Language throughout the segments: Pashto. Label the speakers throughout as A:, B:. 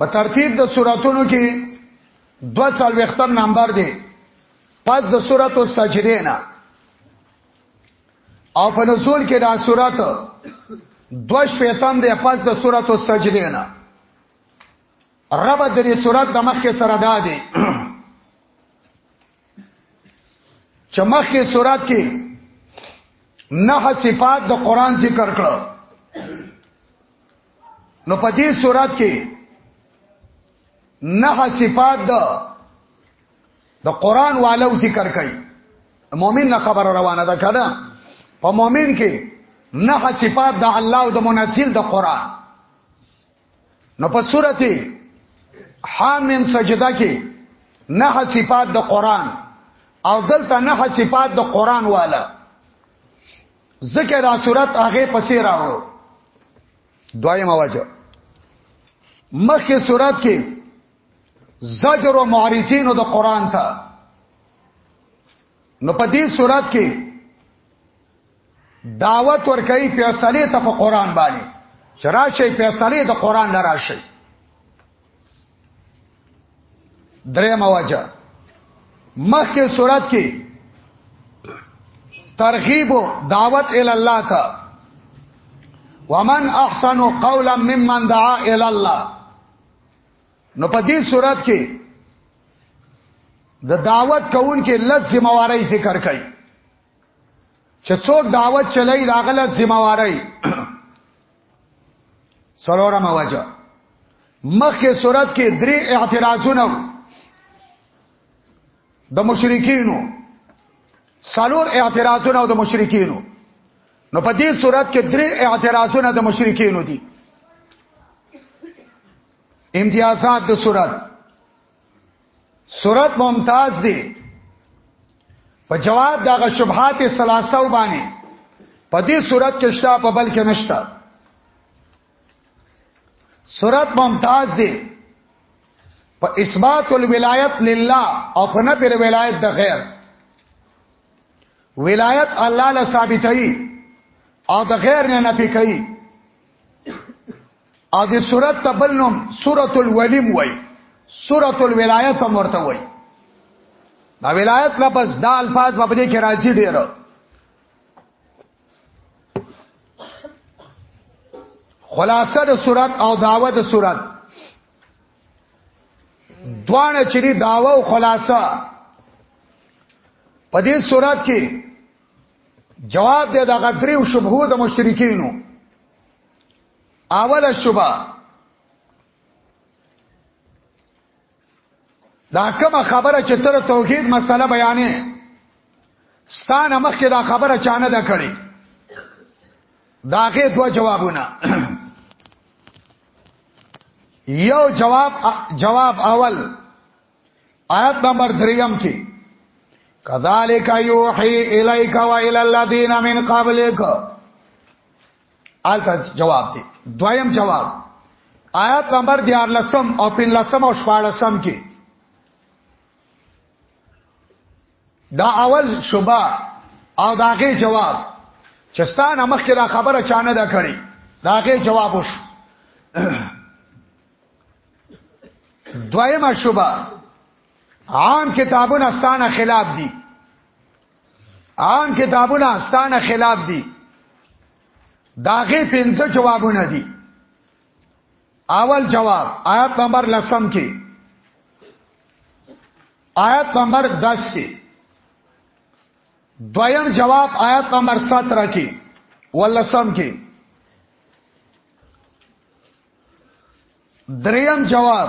A: په ترتیب د سوراتونو کې دو چال وختر نمبر دی پس د سورات او سجده نه او په نزول کې دا سورات دوش پیتم دی پس د سورات او سجده نه رب د دې سورات د مخ کې سره دا دی چمخه سورات کې نه صفات د قران ذکر کړو نو په دې سورات کې نه صفات د د قران والو ذکر کړي مؤمن نه خبر روانه ده کړه په مؤمن کې نه صفات د الله او د منزل د قران نو په سورته حامیم سجده کې نه صفات د قران او دلته نه صفات د قران والا ذکر دا صورت هغه پسې راوړو دویمه وجه مخکې صورت کې زجر او معارضینو د قران ته نو په دې صورت کې دعوت ورکړي فیصله ته په قران باندې چرآشه فیصله د قران لراشه درې مواجه مخکې صورت کې ترغیب دعوت ال الله ته ومن احسن قولا ممن دعا ال الله نو په دې صورت کې د دعوت کوونکې لږ ذمہ واري ذکر کړي چې څوک دعوت چلای داغله ذمہواری سلورم وجه مخکې صورت کې درې اعتراضونه د مشرکینو سلور اعتراضونه د مشرکینو نو په دې صورت کې درې اعتراضونه د مشرکینو دي امتیازات د صورت صورت ممتاز دی په جواب دغه شبهات ثلاثه باندې په دې صورت کې شته په بل کې نشته صورت ممتاز دی په اثبات الولایت لله او په نفي الولایت د غیر ولایت الله له ثابتې او د غیر نه نفي کوي او د سورت تبل نوم سورت الولیم وای سورت الولایت هم ورته وای دا ولایت لپس دا الفاظ په دې کې راځي ډیر خلاصه د سورت او داوه د سورت دوانه چې دی داوه او خلاصه په دې سورت کې جواب دی د غدری او شبهه د مشرکینو اوله شوبه دا کومه خبره چې تر توحید مسله بیانې ستانه مخکې دا خبره چانه ده کړې داغه دوه جوابونه یو جواب جواب اول آیت نمبر 3 کې کذالک یوحی الیک و الی الذین من قبلک آلته جواب دی دویم جواب آیات نمبر 14 او 15 او 14 کې دا اول شوبه او داغه جواب چستان مخکې دا خبره چانه دا کړي داغه جواب وش دویمه شوبه عام کتابونه ستانه خلاف دي عام کتابونه ستانه خلاف دي داغه پنځه جوابونه دي اول جواب آیت نمبر لسم کې آیت نمبر 10 کې دویم جواب آیت نمبر 17 کې ولسم کې دریم جواب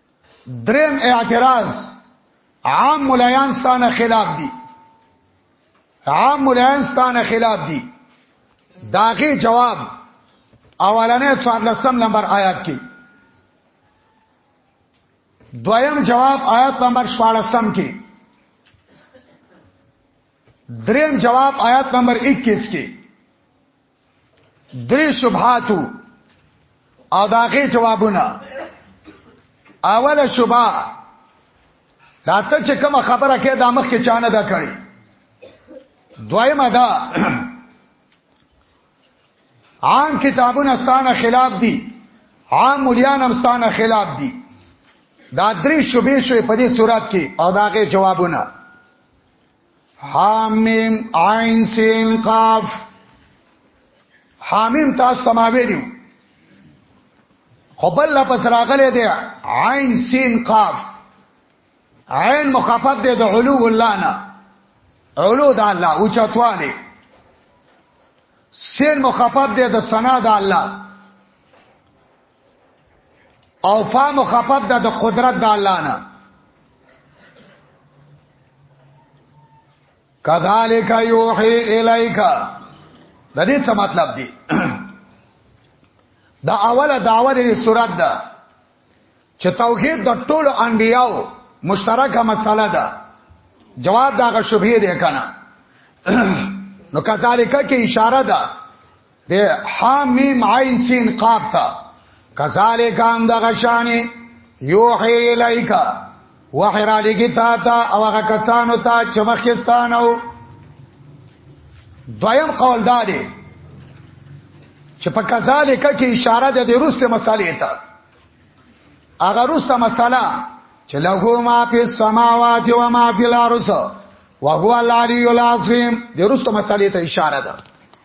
A: دریم اعتراض عام ملایان ستانه خلاف دي عام ملایان ستانه خلاف دي داغه جواب اولنې 14 نمبر آیات کې دویم جواب آیات نمبر 14 کې دریم جواب آیات نمبر 21 کې درې شبهاتو او داغه جوابونه اوله شبهه دا ته چې کوم خبره کې دا مخ کې چانه دا کړی دویمه دا عام کتابونه ستانه خلاف دي عام مليان هم ستانه خلاف دي دا درې شوبې شوې په دې صورت کې او داغه جوابونه حامیم عین سین قاف حامیم تاسو ته ما ویلو خو بل لپس راغلی دی عین سین قاف عین مخفف دی د علو الله نه علو د الله او چتواله سین مخفف دی د ثنا د الله او فا مخفف ده د قدرت د الله نه کذالک یوحی الیک د دې څه مطلب دی دا اوله داوه د صورت ده چې توحید د ټولو انبیاو مشترکه مسله ده جواب دا غ شبهه دی کنه نو کذالک کې اشاره ده د ح میم عین سین قاف تا کذالک هم د غشانه یوحی الیک وحی را لګی تا تا او هغه کسانو ته چې مخکستانو دویم قول دا دی چې په کذالک کې اشاره ده د روسته مسالې ته هغه روسته مساله چې له ما په سماوات او ما په الارض وهو العلی العظیم د روسته مسالې ته اشاره ده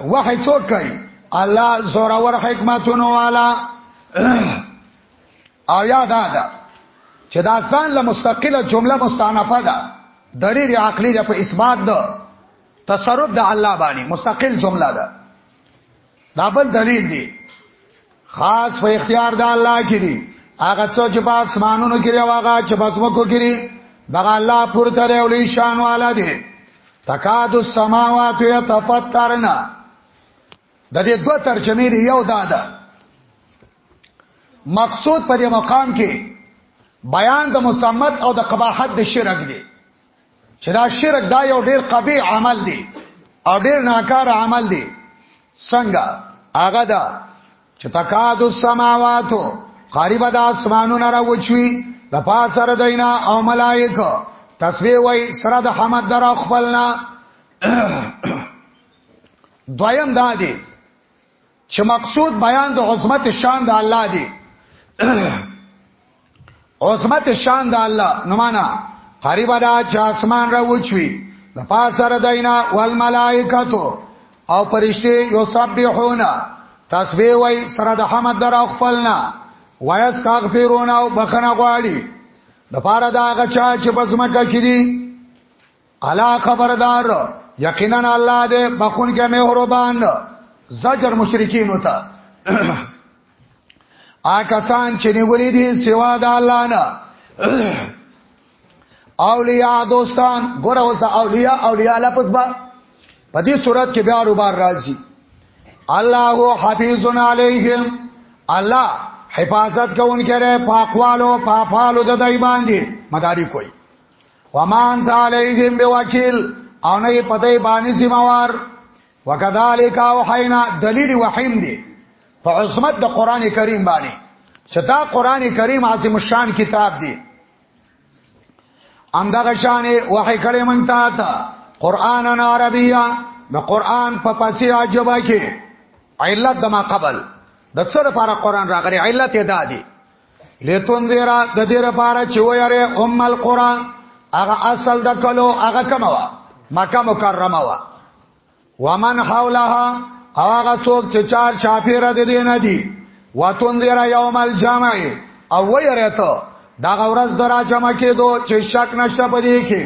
A: وحی څوک کوي الله زورا ور حکمتونو والا او یاد ده چې دا ځان له مستقله جمله مستانفه ده دلیل عقلی ده په اثبات ده تصرف د الله باندې مستقل جمله ده دا بل دلیل دی خاص په اختیار د الله کې دی هغه څو چې په اسمانونو کې او هغه چې په ځمکو کې دی دغه الله پورته دی او لوی شان والا دی تکاد السماوات یتفطرن د دې دوه ترجمې دی یو دا ده مقصود په دې مقام کې بیان د مسمت او د قباحت د شرک دی چې دا شرک دا یو ډیر قبی عمل دی او ډیر ناکار عمل دی څنګه هغه دا چې تکاد السماوات قریب د اسمانونو را وچوي د پاسره دینا او ملائکه تسبیح وای سره د حمد در خپلنا دویم دا دی چې مقصود بیان د عظمت شان د الله دی عظمت شان د الله نو معنا قریب دا چې اسمان را وچوي د پاسره دینا والملائکتو او پرشته یو سبحون تسبیح وای سره د حمد در خپلنا وایس کاغفرون او بخنه غواړي د پاره دا غچا چې پسمکه کړي الا خبردار یقینا الله دې بخون کې مهربان زجر مشرکین وتا آکسان چې نیولې دي سوا د الله نه اولیاء دوستان ګوره اوس د اولیاء اولیاء لپس با په دې صورت کې بیا روبار راځي الله حفیظ علیهم الله حفاظت کوونکی دی په اقوالو په افعالو د دای باندې مداري کوي وما انت علیهم بوکیل او نه پته باندې ذمہوار وکذالک وحینا دلیل وحیم دی په عصمت د قران کریم باندې چې دا قران کریم عظیم الشان کتاب دی ام دغه شان وحی کړي مونږ ته تا قران ان عربیا د قران په پسې عجبه کې علت د ما قبل د څه لپاره قران راغلی علت یې دادی لتون دیرا د دې لپاره چې ويره ام القرى هغه اصل د کلو هغه کما وا مکه مکرمه وا ومن حولها هغه څوک چې چار چاپیره د دې نه دي وتون دیرا یوم الجمع او ويره ته دا غورز درا جمع کېدو چې شک نشته پدې کې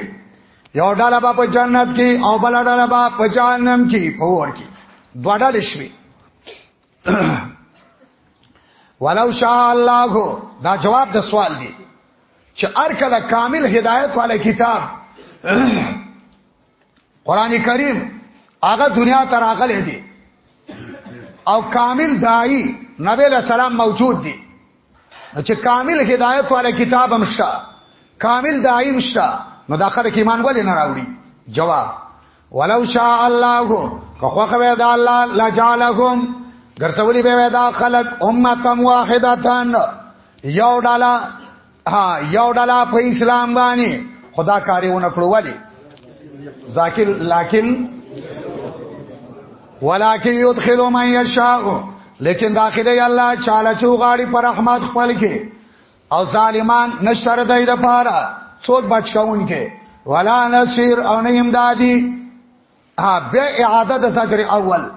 A: یو ډاله با په جنت کې او بل ډاله با په جهنم کې پور کې دوه ډاله شوي ولو شاء الله دا جواب د سوال دی چې ار کله کامل هدایت والا کتاب قران کریم هغه دنیا ته راغلی دی او کامل دای نبی له سلام موجود دی چې کامل هدایت والا کتاب هم شته کامل دای هم شته نو دا خلک ایمان ولې نه راوړي جواب ولو شاء الله که خو خو دا الله لجالکم ګرځولي به دا خلق امه واحدتان یو ډاله ها یو ډاله په اسلام باندې خدا کاریونه کړو ولی ذاکر لکن ولکه يدخل من يشاء لیکن داخله الله چاله چو غاړي پر رحمت خپل کې او ظالمان نشتر دای د پاره څوک بچ کون کې ولا نصير او نه امدادي ها به اعاده د زجر اول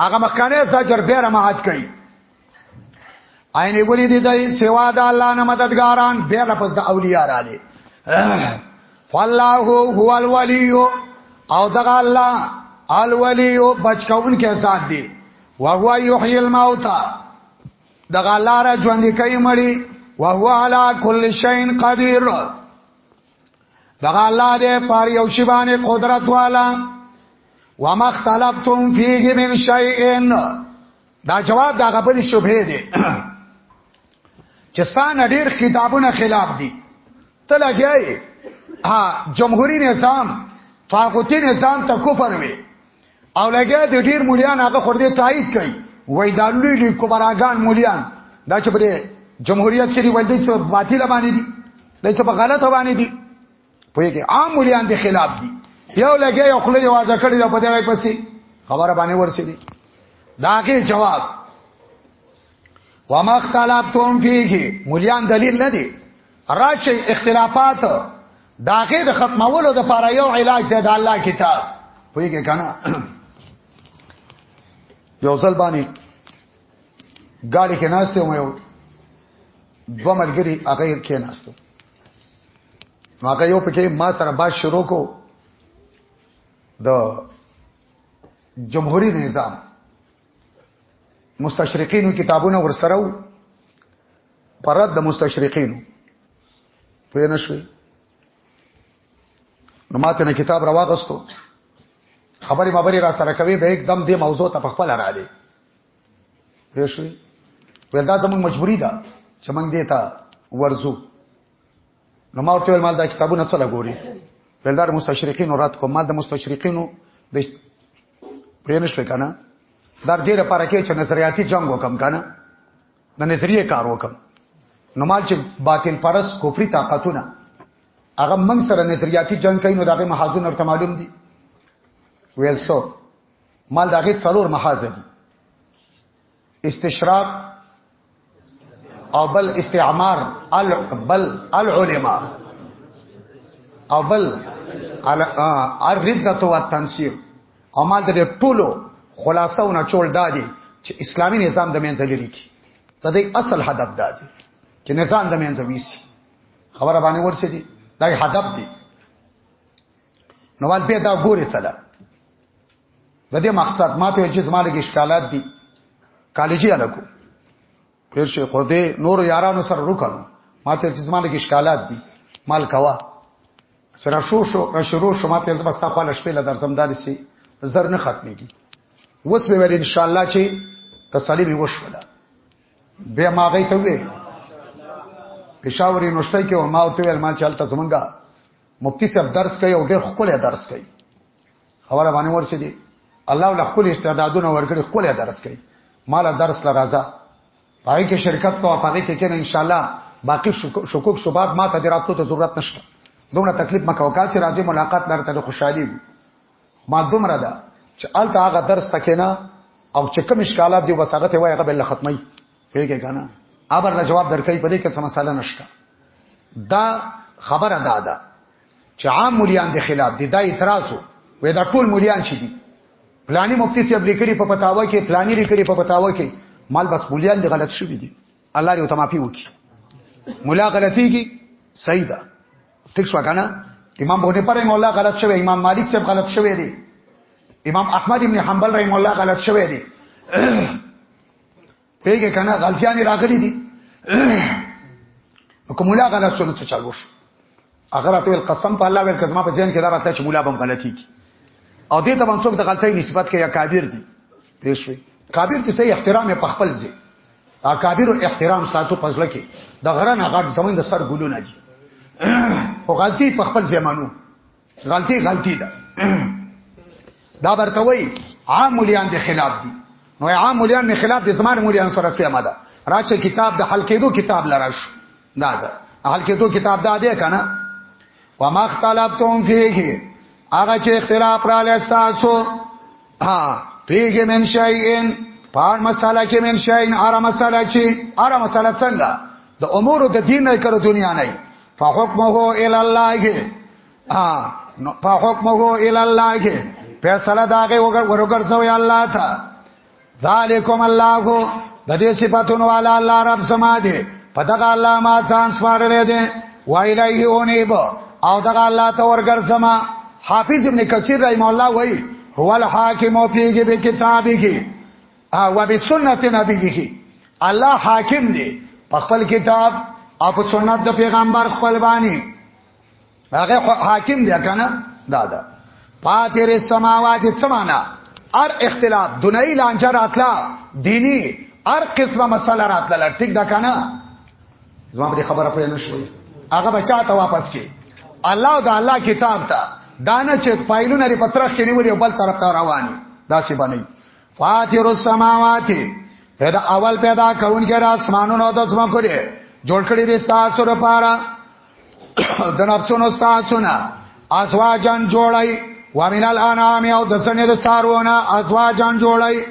A: هغه مخکنه زجر به رمات کوي عین ولی دی دای سوا د الله نه مددګاران به لفظ د اولیاء را دي فالله هو الولی او دغه الله الولی بچ کون کې ذات دی وهو یحیی الموتى دغه الله را ژوند کوي مړي او هو علا کل شین قدیر دغه الله دې پار یو شی باندې قدرت والا وما اختلفتم فيه من شيء دا جواب دا غبل شبهه دي چې ستان ډیر کتابونه خلاف دي ته لګیای ها جمهوریت نظام طاقوتی نظام ته کفر وی او لګیا د ډیر مليان هغه خور دې تایید کړي وای دا لوی لوی کبراګان مليان دا چې په جمهوریت کې وای دي چې باطل باندې دي دا چې په غلط باندې دي په یوه عام مليان دي خلاف دي یو لګیا یو خلک واځه کړی دا په دې پسې خبره باندې ورسېدي داګه جواب وما اختلفتم فيه مليان دلیل نه دی راشي اختلافات داغه د ختمولو د لپاره یو علاج دی د الله کتاب ویګه کنه یو ځل باندې گاڑی کې ناشته مې یو دوه ملګری هغه کې ناشته نو هغه یو پکې ما سره باز شروع کو د جمهوریت نظام مستشرقینو کتابونه ورسره پرد د مستشرقینو پوه نه شوي نو ماته نه کتاب راواغستو خبرې مبرې را سره کوي به एकदम دې موضوع ته په خپل را لې پوه شوي ولدا زموږ مجبوری ده چې موږ دې ته ورزو نو ما ورته مال دا کتابونه څه لګوري ولدار مستشرقین رات کوم ما د مستشرقینو د پوه نه شو کنه در دې لپاره کې چې نظریاتي جنگ وکم کنه د نظریه کار وکم نو مال چې باطل پرس کوپری طاقتونه هغه من سره نظریاتي جنگ کوي نو دغه محاذونه ورته معلوم دي ویل سو مال دغه څلور محاذ دي استشراق او بل استعمار ال بل العلماء او بل الردت و التنصير او مال د ټولو خلاصو نه چول دادي چې اسلامي نظام د منځ لري کی د دې اصل هدف دادي چې نظام د منځ ویسي خبره باندې ورسې دي دا هدف دی نو ول به دا ګوري چلا د دې مقصد ماته ویل چې زماره کې اشکالات دي کالجی الکو پیر شي خو دې نور یارانو سره وکړو ماته چې زماره کې اشکالات دي مال کوا سره شو شو را شروع شو ماته زما ستا خپل شپې له درځم دار سي زر نه ختميږي وس به ور ان شاء الله چې تسلیم وشوله به ما غي ته وې پېښور یونیورسيټي کې او ما ورته ویل ما چې حالت زمونږه مفتی صاحب درس کوي او ډېر خپل درس کوي خبره باندې ورسې دي الله له خپل استعدادونه ورګړي خپل درس کوي مال درس لا راځه پای کې شرکت کوه پای کې کېنه ان شاء الله باقی شکوک شوبات ما ته دراتو ته ضرورت نشته دومره تکلیف مکه وکړ چې راځي ملاقات لر ته خوشحالي ما دومره ده چې الته هغه درس تکینا او چې کوم اشکالات دی وساغت وای هغه بل ختمي پیګه کنه ابر له جواب درکې پدې کې څه مساله نشته دا خبره ده ده چې عام مليان د خلاف دي دا اعتراض وي دا ټول مليان شي دي پلاني مفتی سی لیکري په پتاوه کې پلاني لیکري په پتاوه کې مال بس مليان دي غلط شوی دي الله دې تمافي وکي مولا غلطي کی صحیح ده ټیک شو کنه امام بونه پر مولا غلط شوی امام مالک صاحب غلط شوی دی امام احمد ابن حنبل رحم الله غلط شوی دی پیګه کنه غلطیان راغلي دي کوم مولا غلط شونه څه چالو شو هغه راته ویل قسم په الله ور کزما په ځین کې دا راته چې مولا بم غلطي کی او دې ته باندې څوک د غلطۍ نسبت کوي کابیر دي پېښوي کابیر ته صحیح احترام په خپل ځای اکابر احترام ساتو پزله کې د غره نه غټ زمين د سر ګلونه دي خو غلطي په خپل زمانو غلطي غلطي ده دا برته وای عام مليان دي خلاف دي نو عام مليان نه خلاف دي زمانه مليان سره سوي ماده راشه کتاب د حل کېدو کتاب لراش دا ده حل کېدو کتاب دا دی کنه وما اختلفتم فيه هغه چې اختلاف را لستاسو ها پیګه من شایئن پار مساله کې من شایئن اره مساله چې اره مساله څنګه د امور د دین نه کړو دنیا نه فحکمه الی الله ها فحکمه الی الله فیصله داغه وګرګر سوی الله تا ذالکم الله د دې صفاتونو والا الله رب سما دي پدغه الله ما ځان سپارلې دي وایلایه اونیب او دغه الله ته ورګرځما حافظ ابن کثیر رحم الله وای هو الحاکم او پیږي به کتابي کې او به سنت نبی کې الله حاکم دی په خپل کتاب او په سنت د پیغمبر خپل باندې هغه حاکم دی کنه دادا پاتیر السماوات سمانا ار اختلاف دنیای لانجه راتلا دینی ار قسمه مسله راتلا ټیک دا کنه زما په خبره پوه نه شوي هغه بچا ته واپس کې الله او د الله کتاب ته دانه چې پایلونه لري پترخ کې نیولې بل طرف ته رواني دا سی باندې فاتر السماوات پیدا اول پیدا کون کې را اسمانونو د سم کړي جوړ کړي دي تاسو لپاره د نفسونو تاسو نه ازواجان جوړای وامن الانام او د سنې د سارونه ازواجان جوړای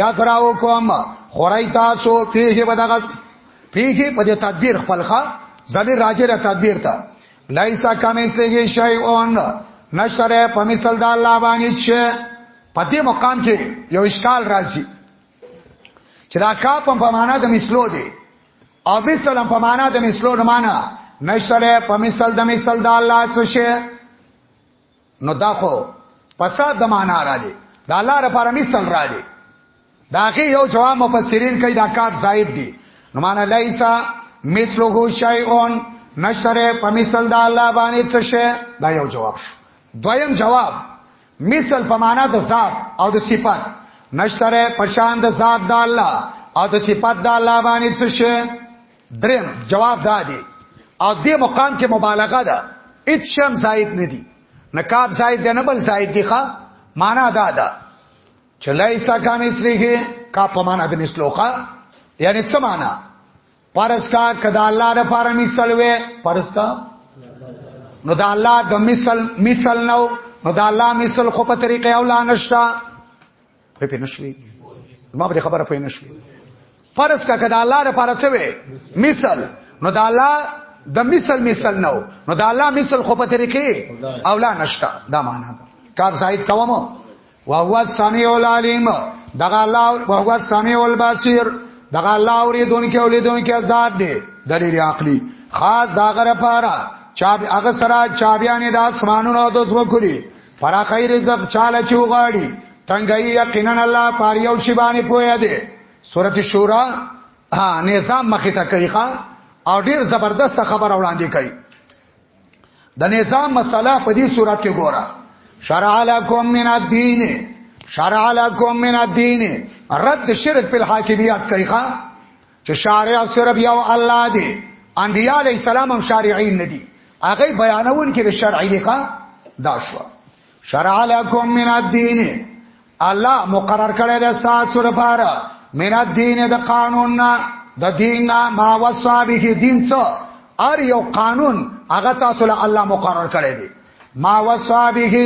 A: یا تراو کوم خورای تاسو فيه بدغس پیږي په دې تدبیر خپل ښا ځلې راځي را تدبیر ته لایسا کمثله شی اون نشره په مثال د الله باندې چې په دې مقام کې یو اشکال راځي چې دا کا په معنا د مثلو دی او مثلا په معنا د مثلو نه معنا نشره په مثال د مثال د الله څه شي نو دا خو فساد د معنا را دي دا الله لپاره مثال را دي دا کې یو جواب مفسرین کوي دا کار زائد دي نو معنا لیسا مثله شیئون نشره په مثال د الله باندې څه شي دا یو جواب شو دویم جواب مثال په معنا د ذات او د صفات نشره په شان د ذات د الله او د صفات د الله باندې څه شي دریم جواب دا دی او دې مقام کې مبالغه ده اچ شم زائد نه دی نکاب زائد نه بل زائد دی ښا معنا دا ده چې لایسا کان اسلیه کا په معنا د مسلوخه یعنی څه معنا پرس کا کدا الله ر پاره مثال وې پرس کا نو دا الله د مثال مثال نو نو دا الله مثال خو په طریقې او لا نشتا په پې نشوي ما به خبره پې نشوي فرض کا کدا الله ر پاره څه وي مثال نو دا الله د مثال مثال نو نو دا الله مثال خو په طریقې او لا نشتا دا معنا ده کار زائد کوم او هو السميع العليم دغه الله او هو السميع البصير دغه الله اوریدونکو اولیدونکو ذات دی دلیل عقلی خاص داغه لپاره چا هغه سره چابيانې د اسمانونو د زمکو دي فراخی رزق چاله چې وغاړي تنګي یقینا الله پاره یو شی باندې پوهه دی سورۃ شورا ها نظام مخې ته کوي ښا او ډیر زبردست خبر وړاندې کوي د نظام مسله په دې صورت کې ګوره شرع لکم من الدین شرع لکم من الدین رد شرک په حاکمیت کوي ښا چې شارع صرف یو الله دی انبیاء علی السلام هم شارعین ندي هغه بیانون کې شرع لقا دا شو شرع لكم من الدين الله مقرر کړی د تاسو لپاره من الدين د قانون نه د دین نه ما وصابه دین څو ار یو قانون هغه تاسو له الله مقرر کړی دی ما وصا به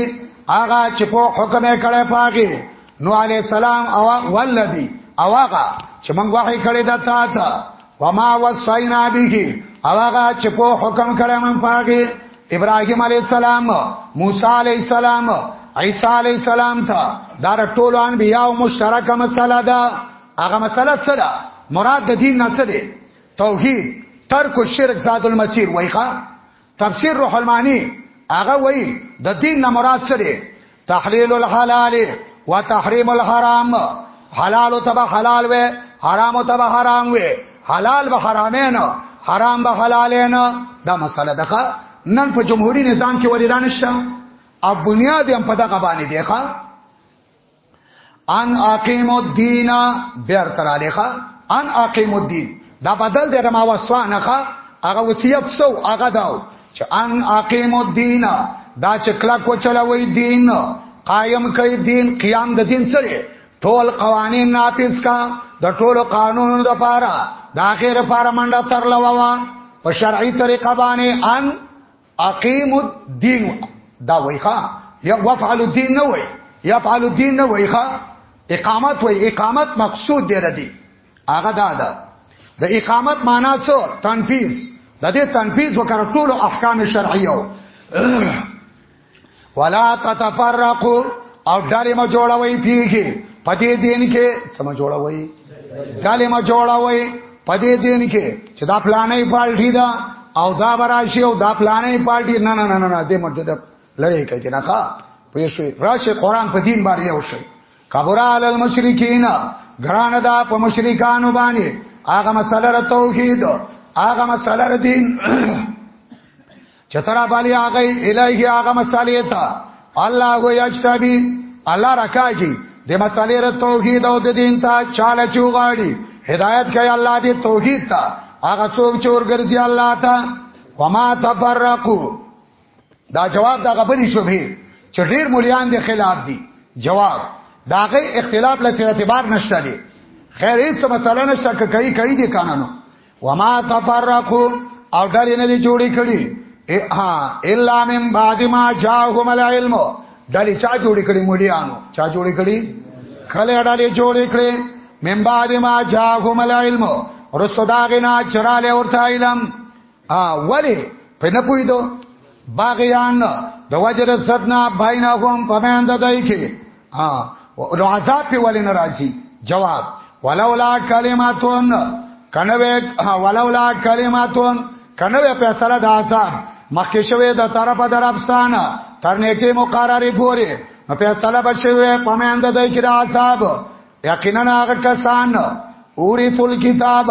A: هغه چې په حکم کړه پاګه نو علی السلام او ولدی او هغه چې موږ وحی کړی د تا ته وما وصینا به او هغه چې په حکم کړه موږ پاګه ابراهیم علی السلام موسی علی السلام عیسی علی السلام ته دا ټول انبیا او مشترکه مسله ده هغه مسله څه ده مراد د دین نه څه ده توحید ترک الشرک ذات المسیر وایخه تفسیر روح المانی هغه وایي د دین نه مراد څه دی تحلیل الحلال و تحریم الحرام حلال او تبع حلال وي حرام او تبع حرام وي حلال به حرامین حرام به حلالین دا مسله ده نن په جمهوریت نظام کې ولې دانش او بنیاد هم په دغه باندې دی ښا ان اقیم الدین بیر تر علیخه ان اقیم الدین دا بدل دی ما وسوانه هغه وصیت سو هغه داو چې ان اقیم الدین دا چې کلا کو چلوي دین قائم کوي دین قیام د دین سره ټول قوانین نافذ کا د ټول قانونونو د پاره د اخر لپاره منډه تر لوا په شرعي طریقه باندې ان اقیم الدین دا وایخه یا وفعل الدین نه وای یا فعل الدین نه وایخه اقامت وای اقامت مقصود دی ردی هغه دا ده د اقامت معنا څه تنفیذ د دې تنفیذ وکړ ټول احکام شرعیه ولا تتفرقوا او ډلې ما جوړوي پیږي پدې دین کې سم جوړوي ډلې ما جوړوي پدې دین کې چې دا پلانې پالټي دا او دا براشي او دا پلانې پالټي نه نه نه نه دې مدد لری کوي نه ښا پېښوي راشه قران په دین باندې یو شي کبرا علی المشرکین غران دا په مشرکانو باندې هغه مسله توحید هغه مسله دین چترا بالی آغی الہی آغا مسالی تا الله هو یجتبی الله رکاږي د مسالې ر توحید او د دین ته چاله چوغاړي هدایت کوي الله دې توحید ته هغه څوک چې ورګرځي الله ته وما تفرقوا دا جواب دا غبري شوبې چې ډیر مليان دي خلاف دي جواب داغه اختلاف لته اعتبار نشته دي خیر هیڅ مسله نشته کوي کوي دي قانونو وما تفرقوا او ډلې نه دي جوړې کړي ها الا من بعد ما جاءهم العلم ډلې چا جوړې کړي موليانو چا جوړې کړي خلې ډلې جوړې کړي من بعد ما جاءهم العلم رسو داغنا چراله ورته علم ها ولی په نه پوي دو باغیان د وجر صدنا بینهم پمند دای کی ها نو عذاب په ولې ناراضي جواب ولولا کلماتون کنه ولولا کلماتون کنه فیصله د عذاب مخکې شوې د طرف دربستان تر نیټه مقرره پورې نو فیصله بشوي په مند د کې د عذاب یقینا هغه کسان اوري ثل کتاب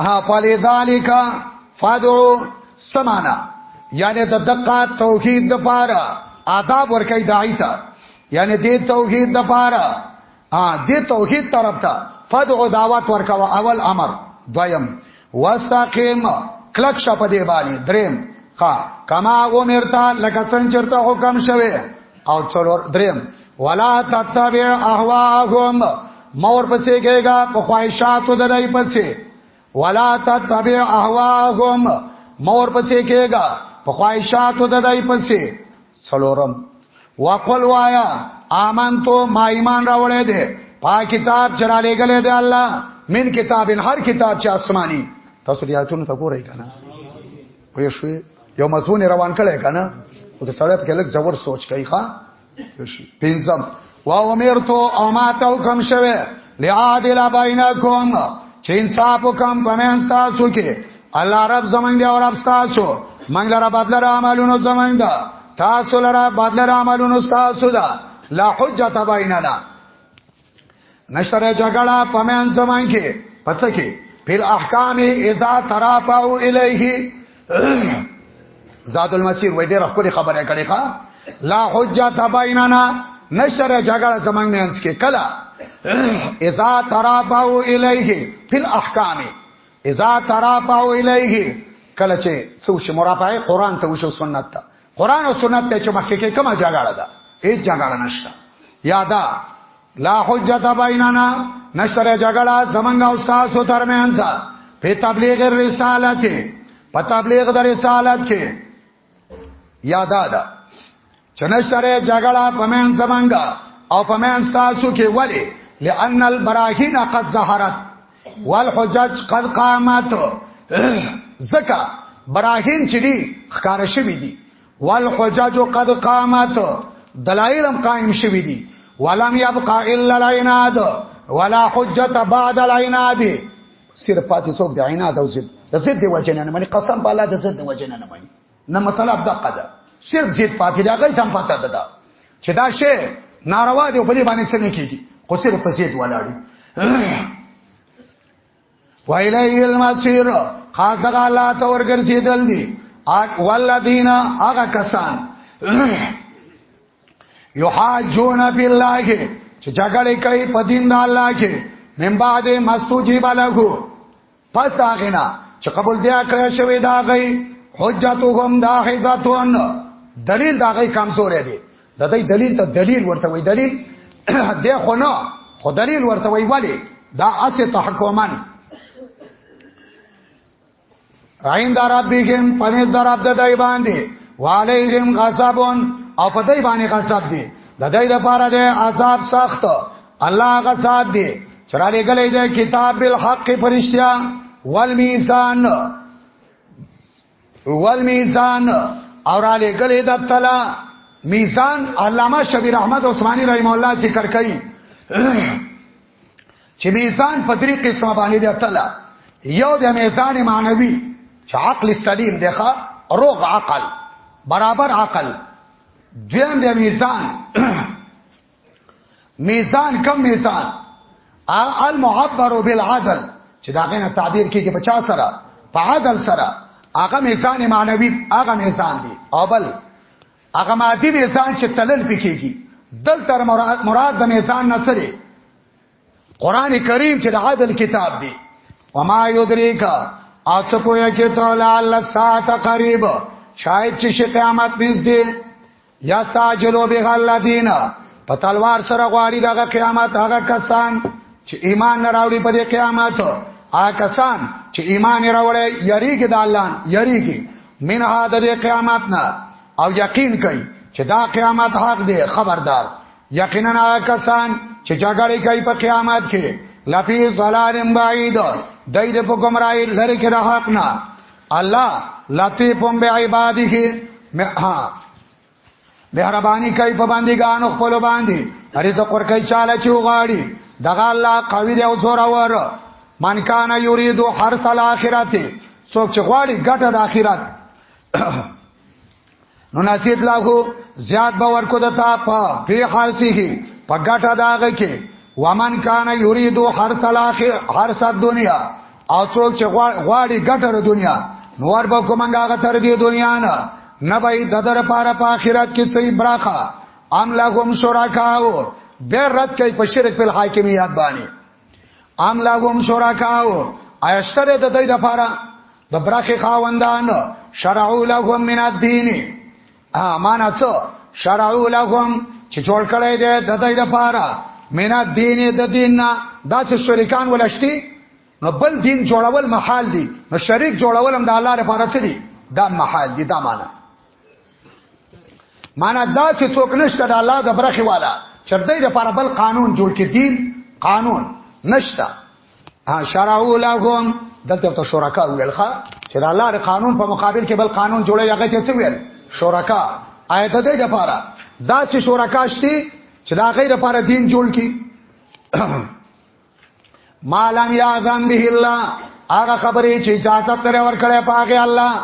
A: ها پلی ذالک فادعو سمانا یعنی د دقه توحید د پاره آداب ورکای دای ته یعنی د توحید د پاره ا د توحید طرف ته فدعو دعوت ورکوا اول امر دویم واستقیم کلک شپ دی باندې دریم ها کما امرتا لکه څنګه چرته حکم شوه او څلور دریم ولا تتبع اهواهم مور پسې کېګا په خواهشاتو د دای پسې ولا تتبع اهواهم مور پسې کېګا په خواهشاتو د دای پسې څلورم وقل وایا آمن تو ما ایمان راوړې دي پا کتاب چرا لګلې دي الله من کتاب هر کتاب چې آسماني تاسو ریاتونه تا ګورئ کنه وې شوې یو مزونه روان کړي کنه او د سړی په لږ زور سوچ کوي ښا پنځم و امرتو او ما ته حکم شوه لعادل بینکم چې انصاف وکم پمن تاسو کې الله رب زمنګ او رب تاسو منګ لره بدل را عملونو زمنګ دا تاسو لره بدل را عملونو تاسو دا لا حجت بیننا نشتره جګړه په میان زمان کې پڅ کې پھر احکام اذا ترافعوا الیه زاد المسیر وې ډېر خپل خبره کړې ښا لا حجت بیننا نشتره جګړه زمان میانس کې کلا اذا ترافعوا الیه پھر احکام اذا ترافعوا الیه کله چې څو شي مرافعه قران ته وشو سنت ته قران او سنت ته چې مخکې کې کومه جګړه ده هیڅ جګړه نشته یادا لا حجت بیننا نشره جګړه زمنګ او تاسو ترمنځ په تبلیغ رسالت په تبلیغ د رسالت کې یادا ده چې نشره جګړه په من زمنګ او په من تاسو کې ولی لئن البراهین قد ظهرت والحجج قد قامت زکا براهین چې دي ښکار شوی دي والحجج قد قامت دلایل هم قائم شوی دي ولم يبقى الا العناد ولا حجت بعد العناد صرف پاتې څوک د عناد او ضد د ضد وجنه نه مانی قسم په الله د ضد وجنه نه مانی نه مسله دقه ده صرف زید پاتې دا غي تم پاتې ده دا چې دا شی ناروا دی په دې باندې څه نه کیږي خو صرف په زید ولاړی وایلی المسیر خاص دغه الله ته ورګرځیدل دي اګ ولذین هغه کسان یحاجون بالله چې جګړه کوي په دین د الله کې من بعد مستوجیب له پس دا غنا چې قبول دی کړی شوی دا غي حجتهم دا حزتون دلیل دا غي کمزور دی د دې دلیل ته دلیل ورته وای دلیل دی خو نه خو دلیل ورته وای ولی دا اسه تحکمن عین در ربهم پنځ در رب د دای باندې والیهم غصبون او په دای باندې غصب دی د دای لپاره د عذاب سخت الله هغه ذات دی چې را لګلې دی کتاب بالحق پرشتیا والمیزان والمیزان اور علی گلی د تلا میزان علامه شبیر احمد عثماني رحم الله ذکر کوي چې میزان په درې قسمه باندې د تلا یو د میزان معنوي چې عقل سلیم دی ښا روغ عقل برابر عقل دویم د میزان میزان کم میزان المعبر بالعدل چې دا غنه تعبیر کیږي په چا سره په عدل سره هغه میزان معنوي هغه میزان دی او بل هغه مادي میزان چې تلل پکېږي دل تر مراد مراد د میزان نه سره قران کریم چې د عدل کتاب دی وما یدریکا او څه پوهه کې ته لعل ساعت قریب شاید چې قیامت نږدې یا استعجلوا بها الذين په تلوار سره غواړي دغه قیامت هغه کسان چې ایمان نه راوړي په دې قیامت هغه کسان چې ایمان نه راوړي یریږي د الله یریږي من هاده د قیامت نه او یقین کوي چې دا قیامت حق دی خبردار یقینا هغه کسان چې جګړه کوي په قیامت کې لفی ظلالم بعید دای د په گمراهی لری کې د حق نه الله لطیفم بعباده ها مهرباني کوي په باندې ګانو خپل باندې رزق ور کوي چاله چوغاړي دغه الله قوی دی او زور اور من کان یرید حرث الاخرته څوک چې غواړي ګټه د اخرت نو نصیب لاغو زیاد باور کو دتا په پی خاصه په ګټه داغه کې ومن کان یرید حرث الاخر حرث الدنیا او څوک چې غواړي ګټه د دنیا نور به کومنګ هغه تر دې دنیا نه نه به د در پاره په آخرت کې څه براخه ام لهم شرکاو به رد کوي په شرک په حاکمیت باندې ام لهم شرکاو ایشتره د دې لپاره د برخې خاوندان شرعو لهم من الدین امانه څه شرعو لهم چې جوړ کړی دی د دې لپاره من الدین د دین نه داسې شریکان ولشتي نو بل دین جوړول محال دي نو شریک جوړول هم د الله لپاره څه دي دا محال دي دا معنا معنا دا چې څوک نشته د الله د برخې والا چرته د لپاره بل قانون جوړ کې دین قانون نشته ها شرعو لهم دلته ته شرکا ویل ښا چې دا الله قانون په مقابل کې بل قانون جوړي هغه ته څه ویل شرکا آیت دې د پاره دا چې شرکا شتي چې دا غیر لپاره دین جوړ کی مالم یا ذم به الله هغه خبرې چې اجازه تر ور کړې پاګه الله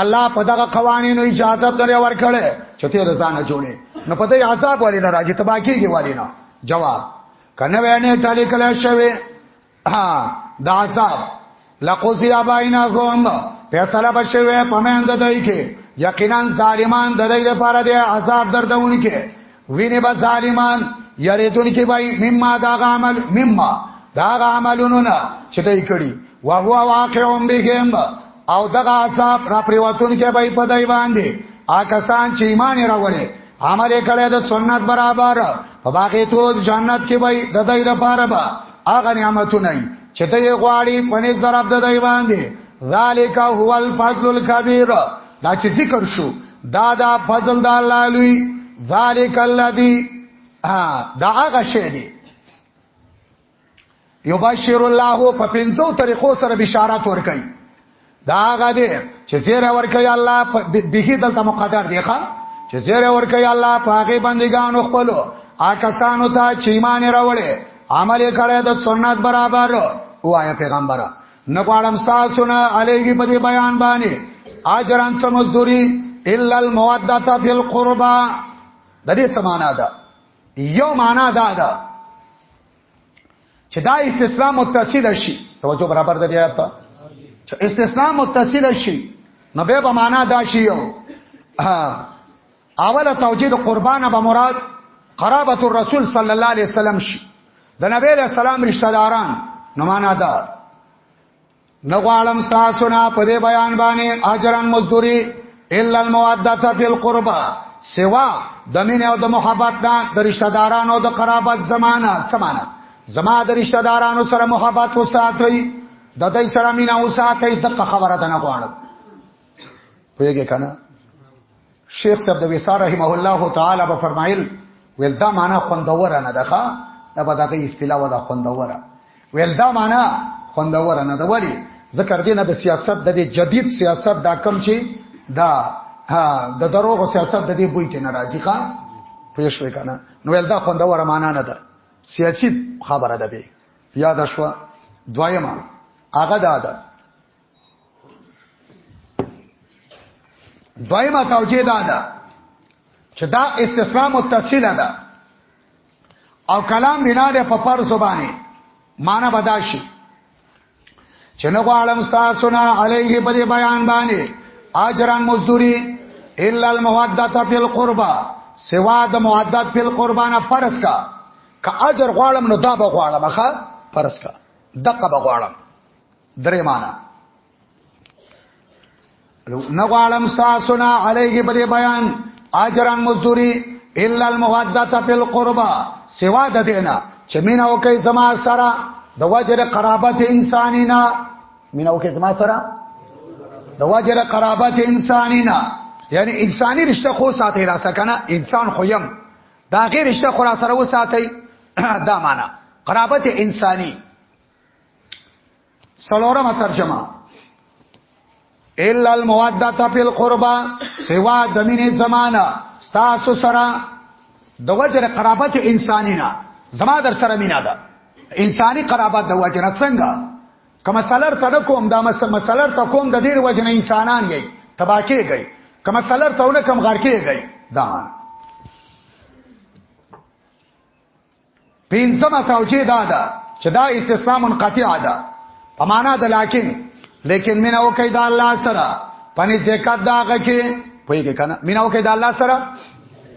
A: الله په دغه قوانینو اجازه تر ور کړې چې ته رضا نه جوړې نو په دې عذاب ولې نه راځي تباکیږي ولې نه جواب کنه وینه ټالی کله شوه ها دا عذاب لقوسی اباینا کوم فیصله بشوه پمن د دای کې یقینا ظالمان د دې لپاره د عذاب دردون کې وینه به ظالمان یریدون کې بای مما دا عمل مما دا عملونو نه چې دای کړي واغوا واقعهم بهم او دغه عذاب را پریواتون کې به په دای باندې آکسان چې ایمان راوړي عمل کړي د سنت برابر په باقي تو جنت کې به د دای لپاره به هغه نعمتونه چې ته یې غواړي پنځ درب د دای باندې ذالک هو الفضل الكبير دا چې ذکر شو دا دا فضل د الله لوی ذالک الذی دا هغه شی دی یبشر الله په پنځو طریقو سره بشارت ورکړي دا هغه دی چې زیر ورکړي الله به دلته مقدر دی ښا چې زیر ورکړي الله په هغه بندګانو خپل آکسانو ته چې ایمان راوړي عمل کړي د سنت برابر وایي پیغمبره نغواړم تاسو نه علیږي په دې بیان باندې اجران سمزدوري الا المودته فی القربا د دې څه معنا ده یو معنا دا ده چې دا استثناء متصل شي توجه برابر ده بیا ته چې استثناء متصل شي نو به به معنا دا شي یو اوله توجید قربان به مراد قرابت الرسول صلی الله علیه وسلم شي د نبی له سلام رشتہ داران نو معنا دا نغوالم تاسو نه په دې بیان باندې اجرن مزدوري الا المودته فی القربا سوا د مين او د محبت نه د رشتہ دارانو د قرابت زمانہ سمانه زما د رشتہ دارانو سره محبت وساتئ د دې سره مینا وساتئ د خبره ده نه غواړم پوهیږئ کنه شیخ صاحب د وسار رحمه الله تعالی به فرمایل ویل دا معنا خوندور نه ده ښا دا به دغه اصطلاح ولا خوندور ویل دا معنا خوندور نه ده ولی ذکر دې نه د سیاست د جدید سیاست دا کم چې دا ها د دروغ سیاست د دې بوی ته ناراضي ښا پېښ وکنه نو ویل دا خوندور معنا نه ده سیاسی خبره ده به یاد شو دویمه هغه دا ده دویمه توجیه دا ده چې دا استثناء متصل ده او کلام بنا ده په پر زبانه معنا بداشي چې نه غواړم تاسو نه علیه په دې بیان باندې اجران مزدوری الا المودت فی القربا سوا د مودت فی القربانه پرس کا که اجر غواړم نو دا به غواړم ښا پرس کا دقه به غواړم درې معنا نغوالم ساسنا علیه پر بیان اجران مزدوری الا المودته فی القربا سوا د دینا چې مینا وکي زما سره د وجر قرابت انسانینا مینا وکي زما سره د وجر قرابت انسانینا یعنی انساني رشتہ خو ساتي را سکنه انسان خو يم دا غیر رشتہ خو را سره و ساتي دا معنا قرابت انساني سلورمه ترجمه الا المودات فی القربا سوا د مینې زمانہ تاسو سره د وجر قرابت انسانی نه زما در سره مینا ده انسانی قرابت د وجر څنګه کما سلر ته کوم دا مسلر ته کوم د دې وجنه انسانان یې تبا کېږي کما سلر ته ونه کم غار کېږي دا مان پنځمه توجیه دا ده چې دا استثناء منقطع ده په معنا د لکن لیکن مینا وکي دا الله سره پنځ دقت دا هغه کې پوهیږي کنه مینا وکي دا الله سره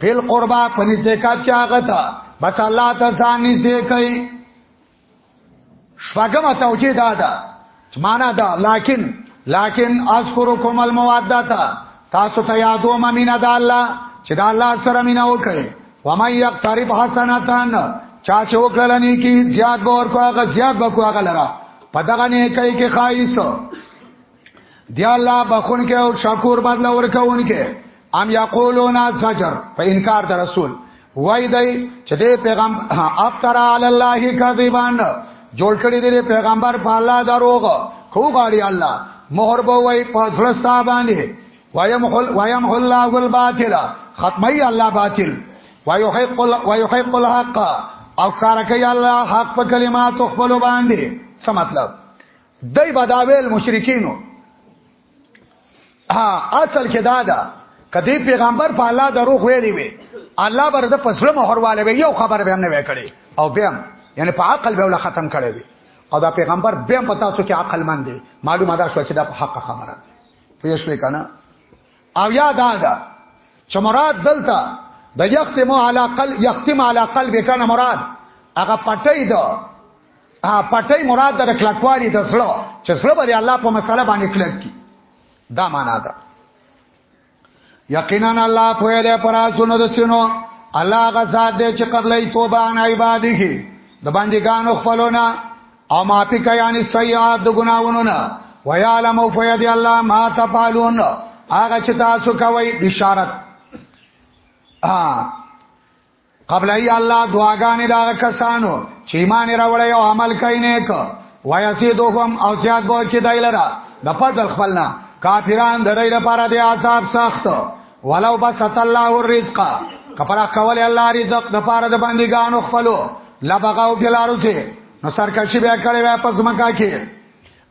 A: فل قربا پنځ دقت کې هغه ته بس الله ته ځان نږدې کوي شپږمه توجیه دا ده چې معنا دا لکن لکن اذکرکم المودتا تاسو ته یادو ممینه دا الله چې دا الله سره مینا وکړي و مې یقترب حسناتن چا چې وکړل نه کی زیات به ورکو هغه زیات به کو هغه لرا په دغه نه کوي کې خایس دی الله بخون کې او شکور بدل ورکون کې ام یقولون زجر په انکار د رسول وای دی چې د پیغام افتر علی الله کذبان جوړ کړی دی پیغمبر په الله دروغ خو غاړي الله مہر به وای په ځلستا باندې وایم حل وایم الله الباطل ختمي الله باطل ويحق ويحق الحق او کار کوي الله حق په کلمات خپل باندې څه مطلب دای به دا ویل مشرکینو ها اصل کې دا ده کدی پیغمبر په الله دروغ ویلی وي الله برده پسله مهرواله وي یو خبر به هم نه وکړي او بیا یعنی په عقل به ول ختم کړي وي او دا پیغمبر بیا په تاسو کې عقل مند دی معلومه ده شو چې دا په حق خبره ده پوه شوې کنه او یا دا ده چې مراد دلته د یختم علی قلب یختم علی قلب کنه مراد هغه پټی ده ا پټي مراد د کلکوالي د سړو چې سړو به الله په مسله باندې کلک کی دا معنا ده یقینا الله په دې پر اسونو د سينو الله غزاد دې چې قبلې توبه ان عبادته د باندې ګانو خپلونه او معافی کوي یعنی سیئات د ګناوونو نه ويعلم فيد الله ما تفعلون هغه چې تاسو کوي بشارت ها قبل ای الله دعاګانې دا کسانو چې ایمان راوړی او عمل کوي نیک ویسیدوهم او زیاد به کې دایلرا د فضل خپلنا کافران د دې لپاره د عذاب سخت ولو بسط الله الرزق کپرا کول الله رزق د پاره د بندګانو خپلو لبغاو بلارو سي نو سرکشي بیا کړي وای پس مکا کې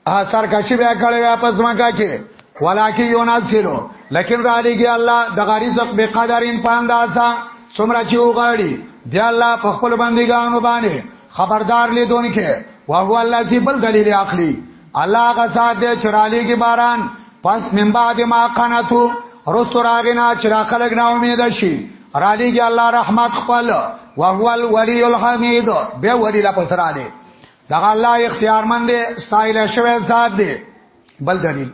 A: اثر کشی بیا کړی بیا پس مکه کې ولکه یوناسلو لیکن را لګي الله د غریزق به قدرین پاندازا څومره چې وغاړي دی الله په خپل بندګانو باندې خبردار لیدون کې واغو الله سی بل دلیل عقلی الله کا سات دې چرالی کې باران پس من بعد ما قنتو رستو راغنا چې را خلق نا امید شي را لګي الله رحمت خپل واغو الولی الحمید به ولی لا پسراله دغه الله اختیارمند دی ستایل شوی ذات دی بل دلیل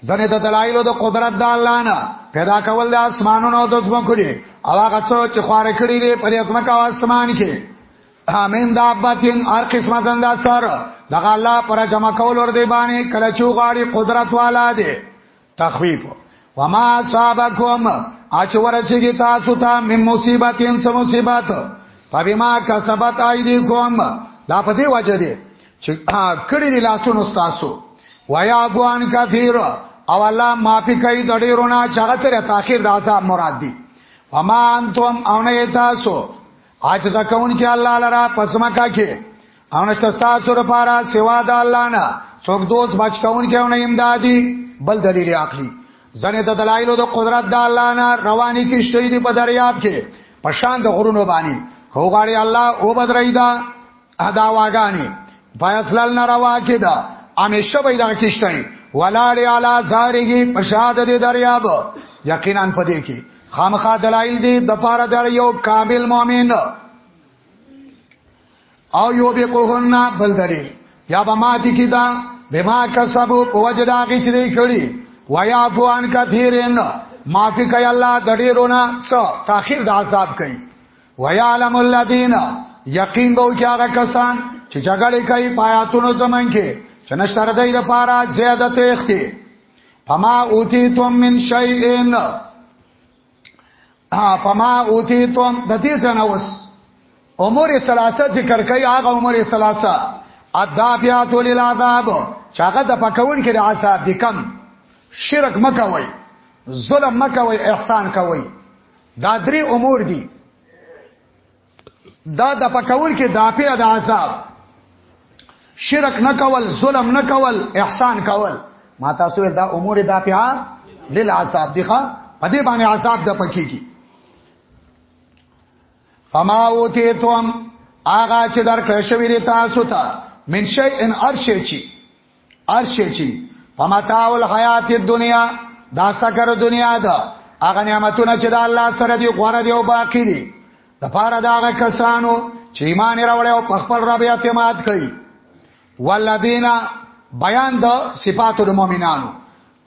A: زنه د دلایلو د قدرت د الله نه پیدا کول د اسمانونو او د ځمکو دی او هغه څو چې خواره کړی دی پر اسمکه او اسمان کې امین دا باتین هر قسمه زنده سر دغه الله پر جمع کول ور دی باندې کله چې غاړي قدرت والا دی تخویف وما اصابکم اچ ورسیږي تاسو ته مم مصیبت ان سم مصیبت فبما کسبت ایدیکم دا په دې وجه دي چې کړي دي لاسونو تاسو ویا افغان کثیر او الله معافی کوي د ډیرونه چاغه تر تاخير د عذاب مراد دي وما انتم او نه تاسو عاجز کون کې الله لرا پسما کا کې او نشستا سره پارا سوا د الله نه څوک دوست بچ کون کې او نه امدادي بل دلیل عقلی ځنه د دلایلو د قدرت د الله نه رواني کیشته دي په دریاب کې پشان د غرونو باندې خو غاړي الله او بدرایدا ادا واغانی فیصلل ناروا کیدا همیشه به دا کیشتای ولاړی علا زارګی پشاد دې دریاب یقینا پدې کې خامخا دلایل دي د پاره در یو کامل مؤمن او یو به کوهن بل دلیل یا به ماتی کی دا بما کسبو په وجدا کې چې دی کړی ویا فوان کثیرن معافی کوي الله د ډیرونه څو تاخير د عذاب کوي ويعلم الذين یقین به وکي هغه کسان چې جګړه کوي پایاتونو زمنګ کې چې نشتر دای لپاره زیاده تختی فما اوتیتم من شیئن فما اوتیتم د دې ځنه اوس امور ثلاثه ذکر کوي هغه امور ثلاثه ادابیات للعذاب چاغه د پکون کې د عذاب دي کم شرک مکوي ظلم مکوي احسان کوي دا درې امور دي دا د پکور کې دافع د عذاب شرک نه کول ظلم نه کول احسان کول ما تاسو دا امور دافعه للعذاب دي ښا په دې باندې عذاب د پکې کی فما اوتی توم آغا چې در کړشوی دی تاسو ته من شی ان ارشه چی ارشه چی فمتاع الحیات الدنیا دا سکر دنیا دا هغه نعمتونه چې د الله سره دی غوړه دی او باقی دی د پاره دا هغه کسانو چې ایمان راوړی او په خپل رب اعتماد کوي والذین بیان د صفات د مؤمنانو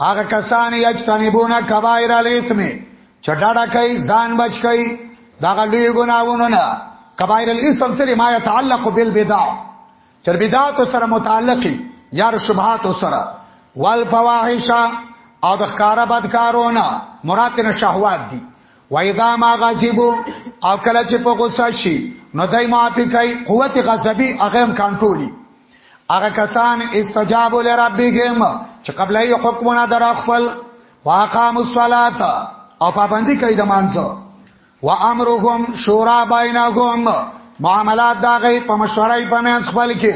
A: هغه کسان یجتنبون کبائر الاثم چډاډا کوي ځان بچ کوي دا غلوی ګناونه نه کبائر الاثم سره ما يتعلق بالبدع چر بدعات سره متعلقي یار شبهات سره والفواحش او د ښکارا بدکارونه مراد نه شهوات دي و اذا ما غاصبو او کله چې په غوسه شي نو دای معافي کوي قوت غضبي هغه هم کنټرولي هغه کسان استجاب لربهم چې قبل یې حکمونه در خپل واقام الصلاه او پابندي کوي د مانځو وامرهم شورا بینهم معاملات دا غي په مشورای په منځ خپل کې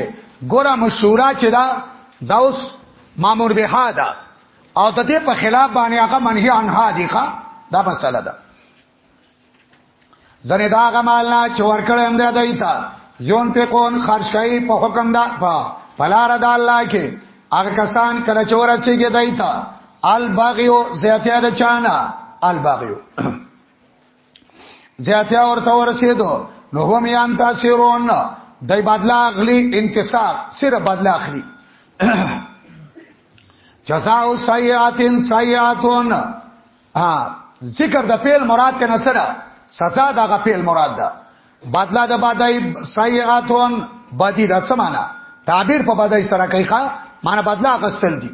A: ګوره مشوره چې دا دوس مامور به هاده او د دې په خلاف باندې هغه منهي عنها دي ښا دا مسله ده زنه دا هغه مال نه چې ورکړې هم ده دایتا یون په کون خرج کوي په حکم دا په فلار د الله کې هغه کسان کله چې ورسیږي دایتا الباغیو زیاتیا د چانا الباغیو زیاتیا ورته ورسېدو نو هم یان تاثیرون دای بدلا اخلي انتصار سره بدلا اخلي جزاء سیئات سیئاتون ها ذکر د پیل مراد ته نصره سزا دغه پیل مراد ده بدلا د بدای سیئاتون بدی د څه معنا تعبیر په بدای سره کوي ښا معنا بدلا غستل دي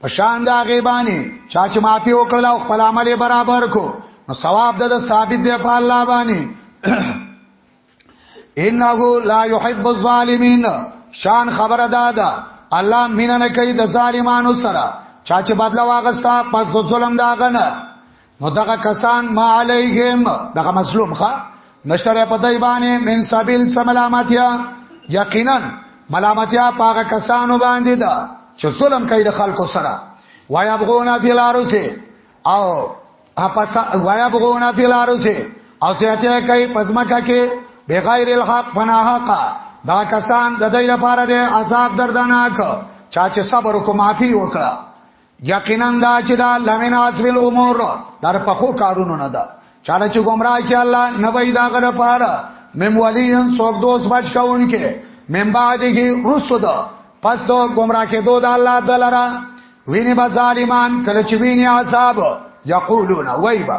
A: په شان دا غیبانی چا چې معافي وکړل او خپل عمل برابر کو نو ثواب د ثابت دی په الله باندې انه لا يحب الظالمين شان خبره دادا الله مینه نه کوي د ظالمانو سره چا چې بدلا واغستا پس د ظلم داغنه نو دغه کسان ما علیهم دغه مظلوم ښا نشتره په دای باندې من سبیل سملامتیا یقینا ملامتیا پاګه کسانو باندې دا چې ظلم کوي د خلکو سره وایا بغونا فی الارسه او اپس وایا بغونا فی الارسه او سیاته کوي پزماکه کې بغیر الحق فناحقا دا کسان د دې لپاره د عذاب دردناک چا چې صبر وکړ معافي وکړه یقینا دا چې دا لمن اسفل امور در په خو کارونو نه ده چاله چې گمراه کې الله نه وای دا غره پاره مم ولین څوک دوست بچ کاونکې مم باندې کې رسو ده پس دو گمراه کې دو د الله دلرا ویني با ظالمان کله چې ویني عذاب یقولون وایبا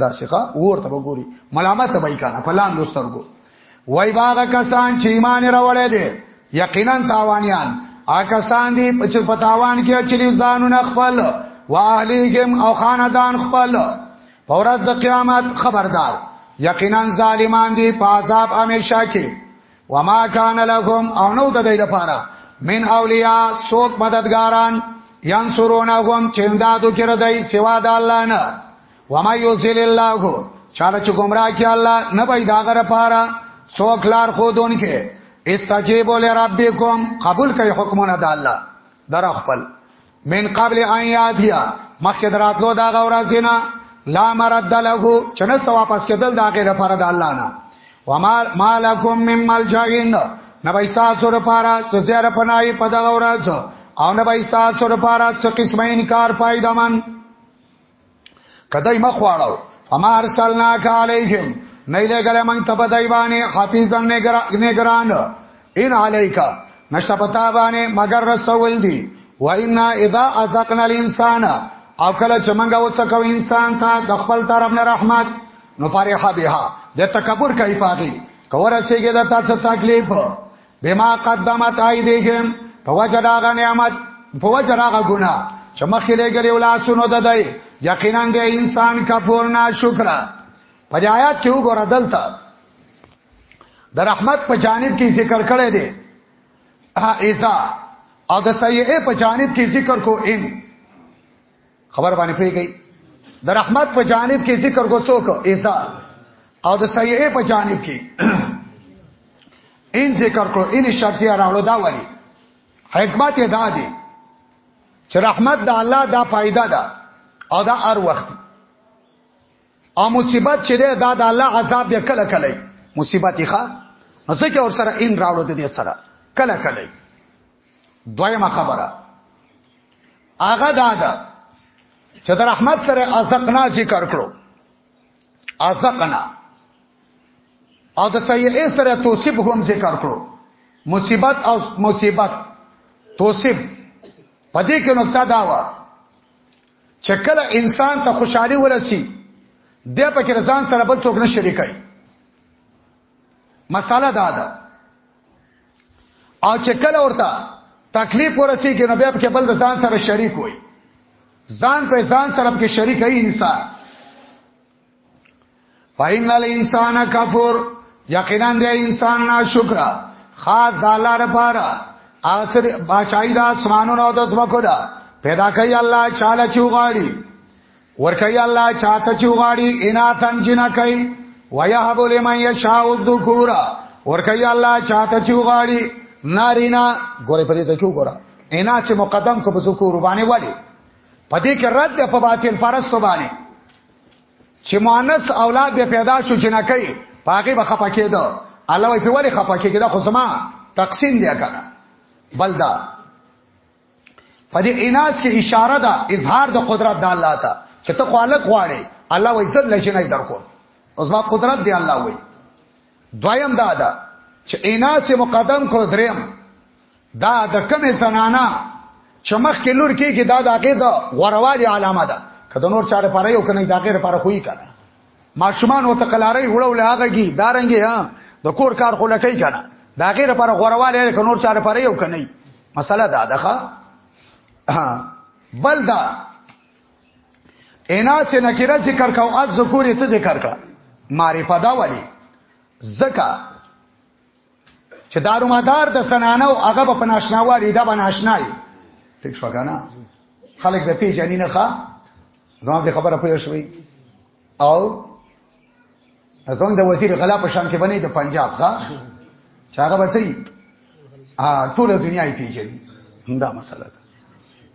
A: دا څخه ورته وګوري ملامت به کانه فلان لسترګو وای باغ کسان چې ایمان راوړې دي یقینا تاوانیان آکسان دي چې په تاوان کې چې ځانونه خپل واهلیهم او خاندان خپل پورز د قیامت خبردار یقینا ظالمان دي په عذاب همیشه کې وما کان لهم او نو د دې لپاره من اولیاء څوک مددګاران ینصرونهم چې امدادو کړی سوا د الله نه وما یوزل الله چاله چې گمراه کی الله نه بای دا غره پاره سوک لار خودون کې استجیبوا لربکم قبول کړئ حکمونه د الله در خپل من قبل ان یاتیا مخکې دراتلو دا غورا زینا لا مرد له چنه سو واپس کېدل دا غیر پر د الله نه وما مالکم مم ملجئین نه بایستا سور پارا څه زیاره پنای په دا غورا او نه بایستا سور پارا څه قسمه انکار پایدمن کدی مخواړو فما ارسلنا علیهم نه لګره مونږ ته بدای باندې حافظن نگران ان علیکا نشته پتا باندې مگر رسول دی و ان اذا ازقنا الانسان او کله چې مونږ وڅکو انسان ته د خپل طرف نه رحمت نو فرحه بها د تکبر کوي پاږي کور شيګه د تاسو تکلیف بما قدمت ايديهم فوجداغ نعمت فوجداغ گناہ چې مخې لګري ولاسونو د دی یقینا د انسان کفور نه شکر په آیات کې وګوره دلته د رحمت په جانب کې ذکر کړی دی ایسا او د سیئه په جانب کې ذکر کو ان خبر باندې پیږي د رحمت په جانب کې ذکر کو څوک ایزا او د سیئه په جانب کې ان ذکر کړو ان شرطیا راوړو دا وری حکمت یې دا دی چې رحمت د الله دا فائدہ ده او دا هر وخت او مصیبت چې ده دا د الله عذاب دی کله کله مصیبت یې ښه نو ځکه ور سره ان راوړو د دې سره کله کله دویمه خبره هغه دا ده چې د رحمت سره ازقنا ذکر کړو ازقنا او د سیئه سره توصیب هم ذکر کړو مصیبت او مصیبت توصیب پدې کې نقطه دا و چې کله انسان ته خوشحالي ورسی د پکې ځان سره بل څوک نه شریکای مساله دا ده او چې کله ورته تکلیف ورسیږي نو بیا په بل ځان سره شریک وي ځان په ځان سره په شریک ای انسان فإن الانسان کفور یقینا د انسان ناشکر خاص د الله لپاره اثر بچای د اسمانونو او د زمکو دا پیدا کوي الله چاله چوغاړي ورکي الله چاته چوغاړي اناتن جنکای ويهب لمن يشاء الذكور ورکي الله چاته چوغاړي نارینا ګوره په دې ځکه وګوره انا چې مقدم کو بزو کو ربانه والی په دې کې رد په باطل پرستو باندې چې مؤنث اولاد به پیدا شو جنکای پاګه به خپه کېدو الله وی په ولی خپه کېږي دا خو سما تقسیم دی کنه بلدا په دې اناس کې اشاره ده اظهار د قدرت د الله ته چې ته خالق غواړي الله وایي زر لجنه درکو اوس ما قدرت دی الله وایي دویم دا ده چې اناس مقدم کو دریم دا د کمې زنانا چې مخ کې لور کېږي دا د هغه د غوروالي علامه ده کله نور چاره پاره یو کنه دا غیر پاره خوې کنه ماشومان وته قلارې وړول هغهږي دارنګي ها د کور کار خو لکې کنه دا غیر پر غورواله ک نور چاره پر یو کني مسله دا ده بل دا اینا چې نکره ذکر کاو از ذکر یې ذکر کړه معرفه دا ولی زکه چې دارومدار د سنانه او هغه په ناشناوالي دا به ناشنای ټیک شو کنه خلک به پیژنې نه ښا زما به خبره پوه شوي او زمونږ د وزیر غلا په شان کې بنې د پنجاب ښا چې هغه به صحیح ټول دنیا یې پیژني همدا مسله ده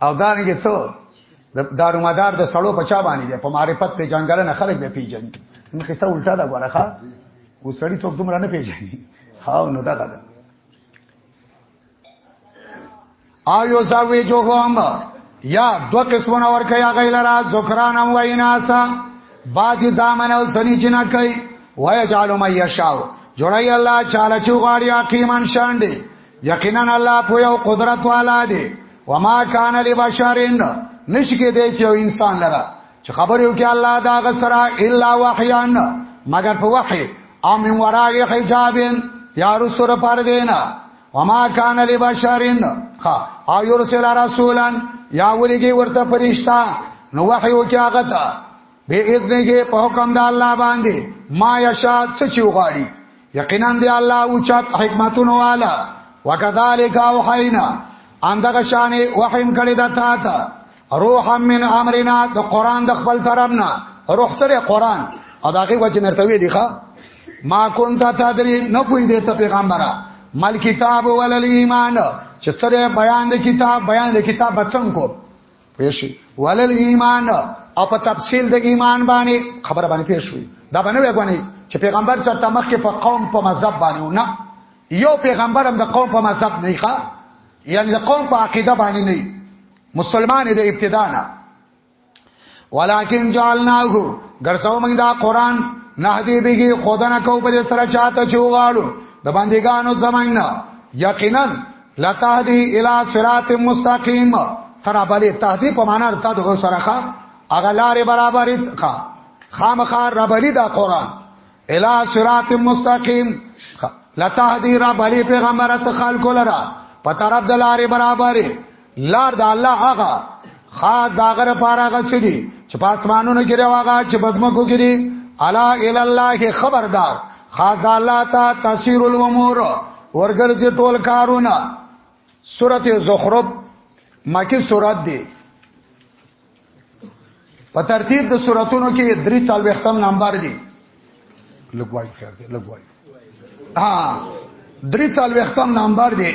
A: او دا نه کې څو د دارو مدار د سړو په چا باندې دی په معرفت په جنگل نه خلک به پیژني نو قصه الټا ده ورخه و سړی څوک دومره نه پیژني هاو نو دا ده آیو زاوی جو هم یا دو قسمونه ور کوي هغه لرا ذکران او ویناسا باج زامن او سنی جنا کوي وای جالو مې شاو جوړای الله چاله چوغاړي عقیمن شاندې یقینا الله په یو قدرت والا دی وما کان لبشرین نشکې دی چې یو انسان لره چې خبر یو کې الله دا غسرا الا وحیان مگر په وحی او من وراء حجابین یا رسول پر دینا وما کان لبشرین خا او یرسل رسولان یا ولګي ورته پرښتہ نو وحی وکي هغه ته به اذنه په حکم د الله باندې ما یشا څه چې وغاړي یقینا دی الله او چت حکمتونو والا وکذالک اوحینا اندغه شان وحیم کړی د تا ته روح من امرنا د قران د خپل طرفنا روح سره قران او داغه وجه مرته وی دی ښا ما كنت تدري نه پوي دې ته پیغمبره مل کتاب ولل ایمان چې سره بیان د کتاب بیان د کتاب بچم کو پېښي ولل ایمان او په تفصیل د ایمان باندې خبره باندې پېښوي دا باندې وګونی چې پیغمبر چرته مخ کې په قوم په مذهب باندې نه یو پیغمبر هم د قوم په مذهب نه ښه یعنی د قوم په عقیده باندې نه مسلمان د ابتدا نه ولکن جعلناه ګرځاو موږ دا قران نه دی بيګي خدانه کو په سره چاته چوغاړو د باندېګانو زمانہ یقینا لتهدی الی صراط مستقیم ترا بلی تهدی په معنا رته د سرخه اغلار برابر کا خامخار ربلی دا قران الی صراط مستقیم لتهدی را بلی پیغمبرت خلق لرا په طرف د لارې برابرې لار د الله هغه خا داغره پارا غڅ دي چې پاسمانونو کې راغا چې بزمکو کې دي الا ال الله خبردار خاص د الله ته تاثیر الامور ورګرځي ټول کارونه سورته زخرف مکی سورات دی په ترتیب د سوراتونو کې درې چال وختم نمبر دی لګوای خیر دی لګوای ها درې چال وختم نمبر دی